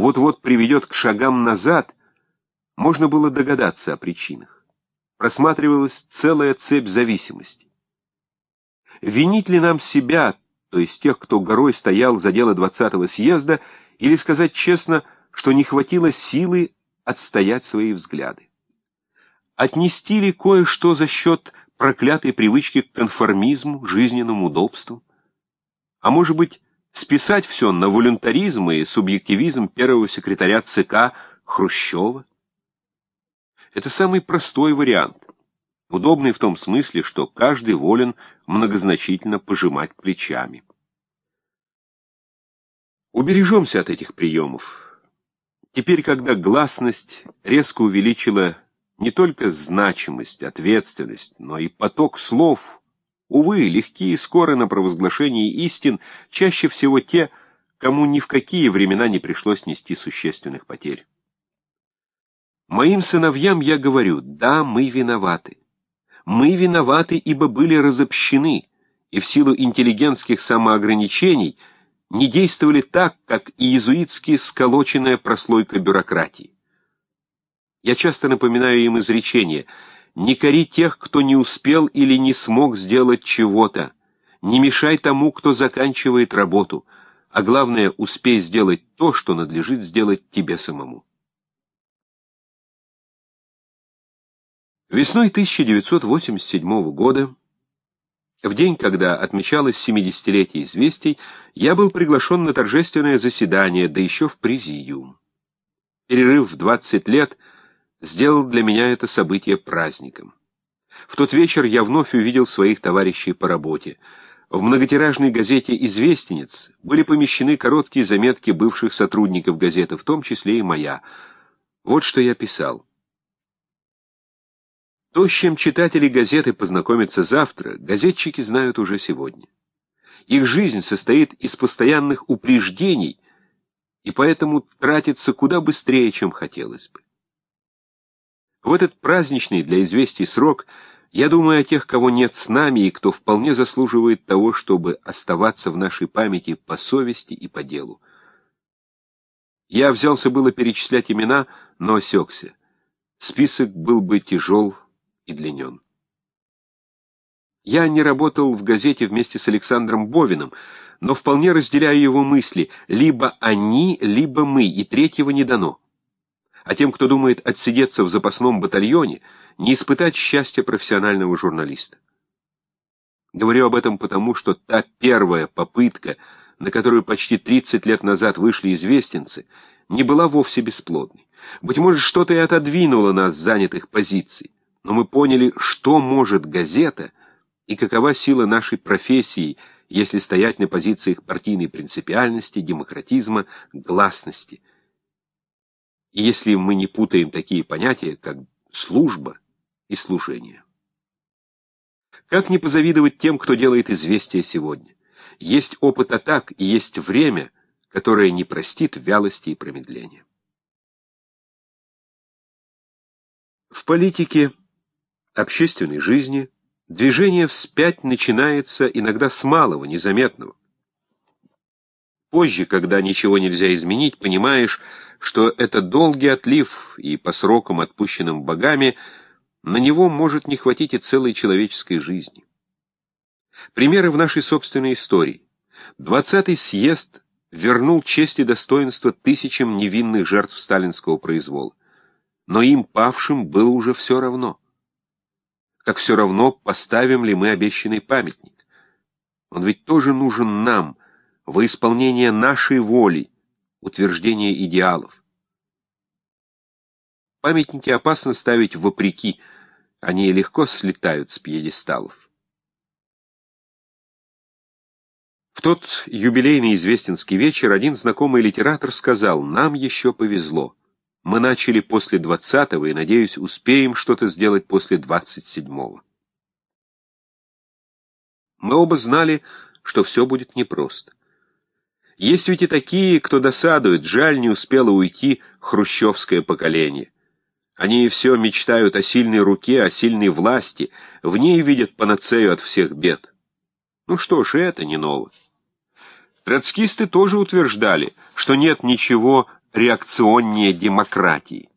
вот-вот приведет к шагам назад, можно было догадаться о причинах. Просматривалась целая цепь зависимости. Винить ли нам себя, то есть тех, кто горой стоял за дело 20-го съезда, или сказать честно, что не хватило силы отстоять свои взгляды? Отнести ли кое-что за счет проклятой привычки к конформизму, жизненному удобству? А может быть, списать все на волюнтаризм и субъективизм первого секретаря ЦК Хрущева? Это самый простой вариант, удобный в том смысле, что каждый волен многозначительно пожимать плечами. Убережемся от этих приемов. Теперь, когда гласность резко увеличила не только значимость, ответственность, но и поток слов – Увы, легкие и скоры на провозглашении истин чаще всего те, кому ни в какие времена не пришлось нести существенных потерь. Моим сыновьям я говорю, да, мы виноваты. Мы виноваты, ибо были разобщены, и в силу интеллигентских самоограничений не действовали так, как иезуитские сколоченная прослойка бюрократии. Я часто напоминаю им изречение – не кори тех, кто не успел или не смог сделать чего-то. Не мешай тому, кто заканчивает работу. А главное, успей сделать то, что надлежит сделать тебе самому. Весной 1987 года, в день, когда отмечалось 70-летие известий, я был приглашен на торжественное заседание, да еще в президиум. Перерыв в 20 лет — сделал для меня это событие праздником. В тот вечер я вновь увидел своих товарищей по работе. В многотиражной газете «Известенец» были помещены короткие заметки бывших сотрудников газеты, в том числе и моя. Вот что я писал. То, с чем читатели газеты познакомятся завтра, газетчики знают уже сегодня. Их жизнь состоит из постоянных упреждений, и поэтому тратится куда быстрее, чем хотелось бы. В этот праздничный для известий срок я думаю о тех, кого нет с нами и кто вполне заслуживает того, чтобы оставаться в нашей памяти по совести и по делу. Я взялся было перечислять имена, но осекся. Список был бы тяжел и длинен. Я не работал в газете вместе с Александром Бовиным, но вполне разделяю его мысли. Либо они, либо мы, и третьего не дано а тем, кто думает отсидеться в запасном батальоне, не испытать счастья профессионального журналиста. Говорю об этом потому, что та первая попытка, на которую почти 30 лет назад вышли известенцы, не была вовсе бесплодной. Быть может, что-то и отодвинуло нас с занятых позиций, но мы поняли, что может газета и какова сила нашей профессии, если стоять на позициях партийной принципиальности, демократизма, гласности – если мы не путаем такие понятия, как служба и служение. Как не позавидовать тем, кто делает известия сегодня? Есть опыт атак и есть время, которое не простит вялости и промедления. В политике, общественной жизни движение вспять начинается иногда с малого, незаметного. Позже, когда ничего нельзя изменить, понимаешь, что это долгий отлив, и по срокам, отпущенным богами, на него может не хватить и целой человеческой жизни. Примеры в нашей собственной истории. Двадцатый съезд вернул честь и достоинство тысячам невинных жертв сталинского произвола. Но им, павшим, было уже все равно. Как все равно, поставим ли мы обещанный памятник. Он ведь тоже нужен нам, во исполнение нашей воли, утверждение идеалов. Памятники опасно ставить вопреки, они легко слетают с пьедесталов. В тот юбилейный известенский вечер один знакомый литератор сказал, «Нам еще повезло. Мы начали после двадцатого и, надеюсь, успеем что-то сделать после двадцать седьмого». Мы оба знали, что все будет непросто. Есть ведь и такие, кто досадует, жаль, не успело уйти хрущевское поколение. Они все мечтают о сильной руке, о сильной власти, в ней видят панацею от всех бед. Ну что ж, это не ново. Троцкисты тоже утверждали, что нет ничего реакционнее демократии.